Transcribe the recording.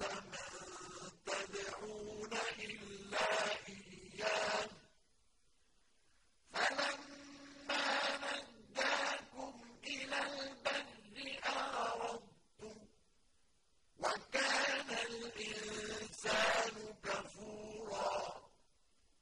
وسلم